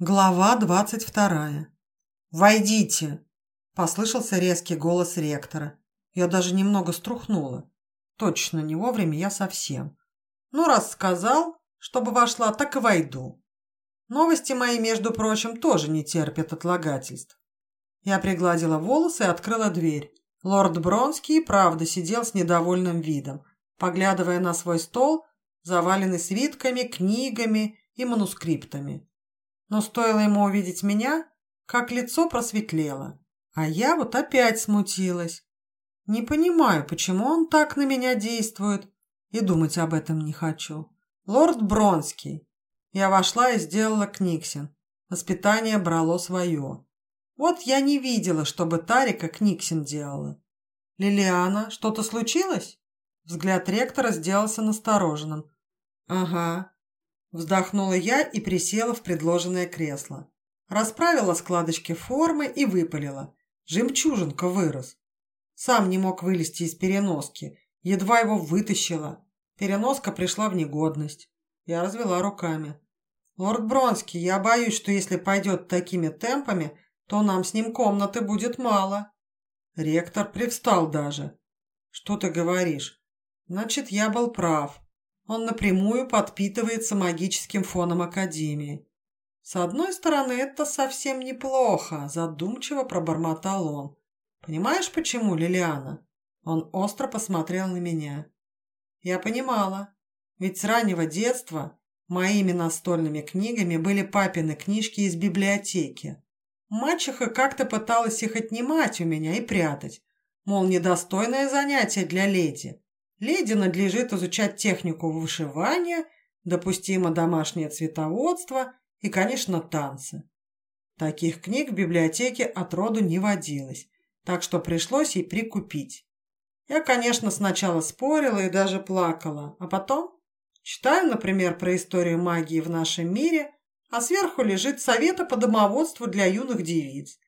Глава двадцать вторая. «Войдите!» – послышался резкий голос ректора. Я даже немного струхнула. Точно не вовремя я совсем. Ну, раз сказал, чтобы вошла, так и войду. Новости мои, между прочим, тоже не терпят отлагательств. Я пригладила волосы и открыла дверь. Лорд Бронский, правда, сидел с недовольным видом, поглядывая на свой стол, заваленный свитками, книгами и манускриптами. Но стоило ему увидеть меня, как лицо просветлело. А я вот опять смутилась. Не понимаю, почему он так на меня действует, и думать об этом не хочу. Лорд Бронский. Я вошла и сделала книгсин. Воспитание брало свое. Вот я не видела, чтобы Тарика книгсин делала. «Лилиана, что-то случилось?» Взгляд ректора сделался настороженным. «Ага, Вздохнула я и присела в предложенное кресло. Расправила складочки формы и выпалила. Жемчужинка вырос. Сам не мог вылезти из переноски. Едва его вытащила. Переноска пришла в негодность. Я развела руками. «Лорд Бронский, я боюсь, что если пойдет такими темпами, то нам с ним комнаты будет мало». Ректор привстал даже. «Что ты говоришь? Значит, я был прав. Он напрямую подпитывается магическим фоном Академии. С одной стороны, это совсем неплохо, задумчиво пробормотал он. Понимаешь, почему, Лилиана? Он остро посмотрел на меня. Я понимала. Ведь с раннего детства моими настольными книгами были папины книжки из библиотеки. Мачеха как-то пыталась их отнимать у меня и прятать. Мол, недостойное занятие для леди. Леди надлежит изучать технику вышивания, допустимо домашнее цветоводство и, конечно, танцы. Таких книг в библиотеке отроду не водилось, так что пришлось ей прикупить. Я, конечно, сначала спорила и даже плакала, а потом читаю, например, про историю магии в нашем мире, а сверху лежит совета по домоводству для юных девиц.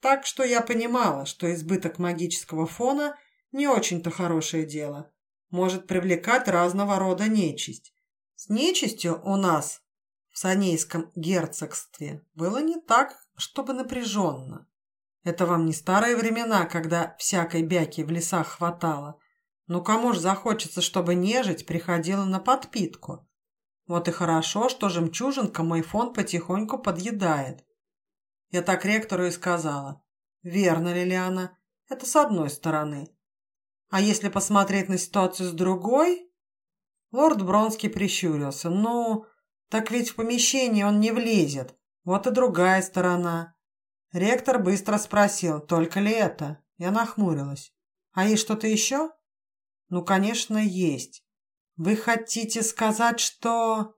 Так что я понимала, что избыток магического фона не очень-то хорошее дело – может привлекать разного рода нечисть. С нечистью у нас в Санейском герцогстве было не так, чтобы напряженно. Это вам не старые времена, когда всякой бяки в лесах хватало. Ну кому ж захочется, чтобы нежить приходила на подпитку? Вот и хорошо, что жемчужинка мой фон потихоньку подъедает. Я так ректору и сказала. Верно, Лилиана, это с одной стороны. А если посмотреть на ситуацию с другой? Лорд Бронский прищурился. Ну, так ведь в помещение он не влезет. Вот и другая сторона. Ректор быстро спросил, только ли это? Я нахмурилась. А есть что-то еще? Ну, конечно, есть. Вы хотите сказать, что...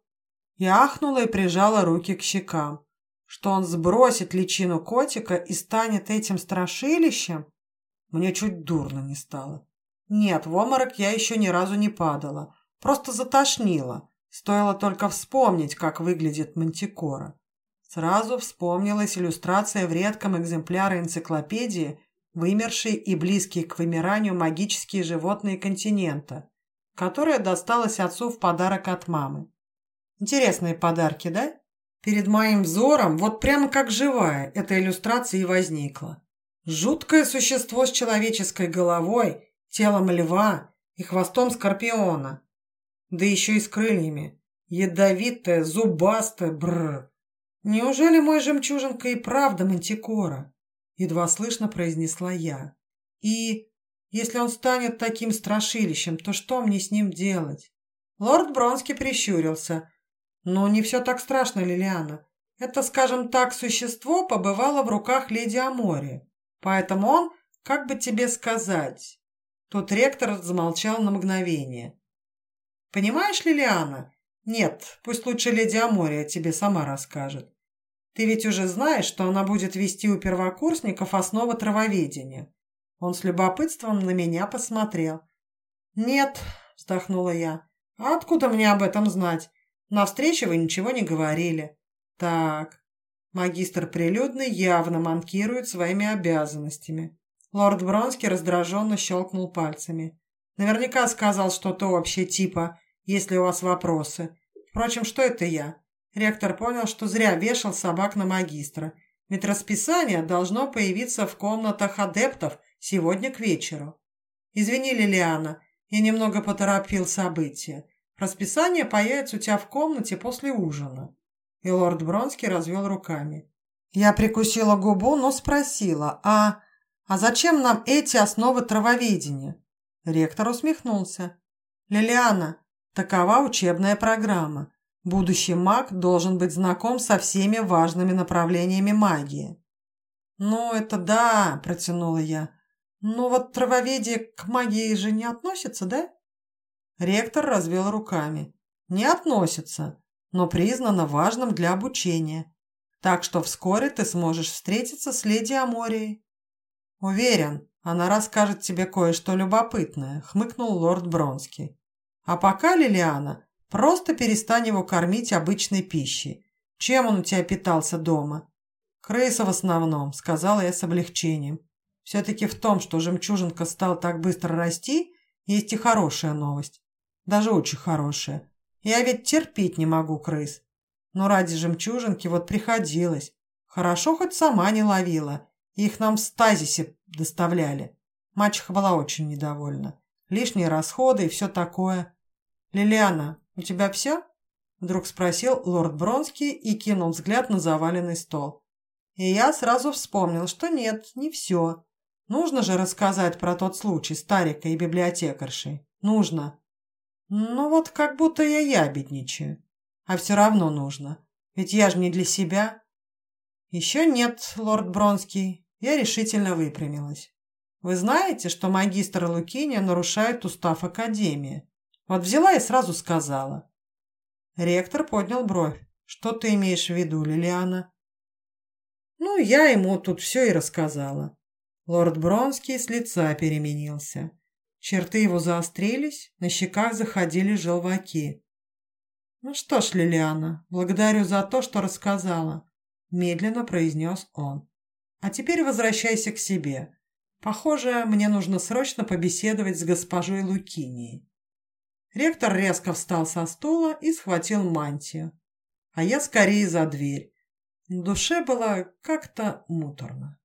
Я ахнула и прижала руки к щекам. Что он сбросит личину котика и станет этим страшилищем? Мне чуть дурно не стало. Нет, в обморок я еще ни разу не падала. Просто затошнило. Стоило только вспомнить, как выглядит мантикора. Сразу вспомнилась иллюстрация в редком экземпляре энциклопедии «Вымершие и близкие к вымиранию магические животные континента», которая досталась отцу в подарок от мамы. Интересные подарки, да? Перед моим взором, вот прямо как живая, эта иллюстрация и возникла. Жуткое существо с человеческой головой телом льва и хвостом скорпиона. Да еще и с крыльями. Ядовитая, зубастая, бррр. Неужели мой жемчужинка и правда мантикора? Едва слышно произнесла я. И если он станет таким страшилищем, то что мне с ним делать? Лорд Бронский прищурился. Но не все так страшно, Лилиана. Это, скажем так, существо побывало в руках леди Амори. Поэтому он, как бы тебе сказать, Тут ректор замолчал на мгновение. «Понимаешь, Лилиана? Нет, пусть лучше леди Амория тебе сама расскажет. Ты ведь уже знаешь, что она будет вести у первокурсников основы травоведения». Он с любопытством на меня посмотрел. «Нет», — вздохнула я, — «а откуда мне об этом знать? На встрече вы ничего не говорили». «Так, магистр прилюдный явно манкирует своими обязанностями. Лорд Бронский раздраженно щелкнул пальцами. Наверняка сказал что-то общее, типа «Есть ли у вас вопросы?» Впрочем, что это я? Ректор понял, что зря вешал собак на магистра, ведь расписание должно появиться в комнатах адептов сегодня к вечеру. Извини, Лилиана, я немного поторопил события. Расписание появится у тебя в комнате после ужина. И лорд Бронский развел руками. Я прикусила губу, но спросила, а... А зачем нам эти основы травоведения? Ректор усмехнулся. Лилиана, такова учебная программа. Будущий маг должен быть знаком со всеми важными направлениями магии. «Ну, это да», – протянула я. «Но вот травоведение к магии же не относится, да?» Ректор развел руками. «Не относится, но признано важным для обучения. Так что вскоре ты сможешь встретиться с леди Аморией». «Уверен, она расскажет тебе кое-что любопытное», – хмыкнул лорд Бронский. «А пока, Лилиана, Просто перестань его кормить обычной пищей. Чем он у тебя питался дома? Крыса в основном, сказала я с облегчением. Все-таки в том, что жемчужинка стал так быстро расти, есть и хорошая новость. Даже очень хорошая. Я ведь терпеть не могу крыс. Но ради жемчужинки вот приходилось. Хорошо хоть сама не ловила. Их нам в стазисе доставляли. Мачеха была очень недовольна. Лишние расходы и все такое. Лилиана, «У тебя все?» – вдруг спросил лорд Бронский и кинул взгляд на заваленный стол. И я сразу вспомнил, что нет, не все. Нужно же рассказать про тот случай старика и библиотекаршей. Нужно. Ну вот как будто я ябедничаю. А все равно нужно. Ведь я же не для себя. Еще нет, лорд Бронский. Я решительно выпрямилась. Вы знаете, что магистр Лукиния нарушает устав Академии? Вот взяла и сразу сказала. Ректор поднял бровь. Что ты имеешь в виду, Лилиана? Ну, я ему тут все и рассказала. Лорд Бронский с лица переменился. Черты его заострились, на щеках заходили желваки. «Ну что ж, Лилиана, благодарю за то, что рассказала», – медленно произнес он. «А теперь возвращайся к себе. Похоже, мне нужно срочно побеседовать с госпожой Лукинией». Ректор резко встал со стула и схватил мантию. А я скорее за дверь. В душе было как-то муторно.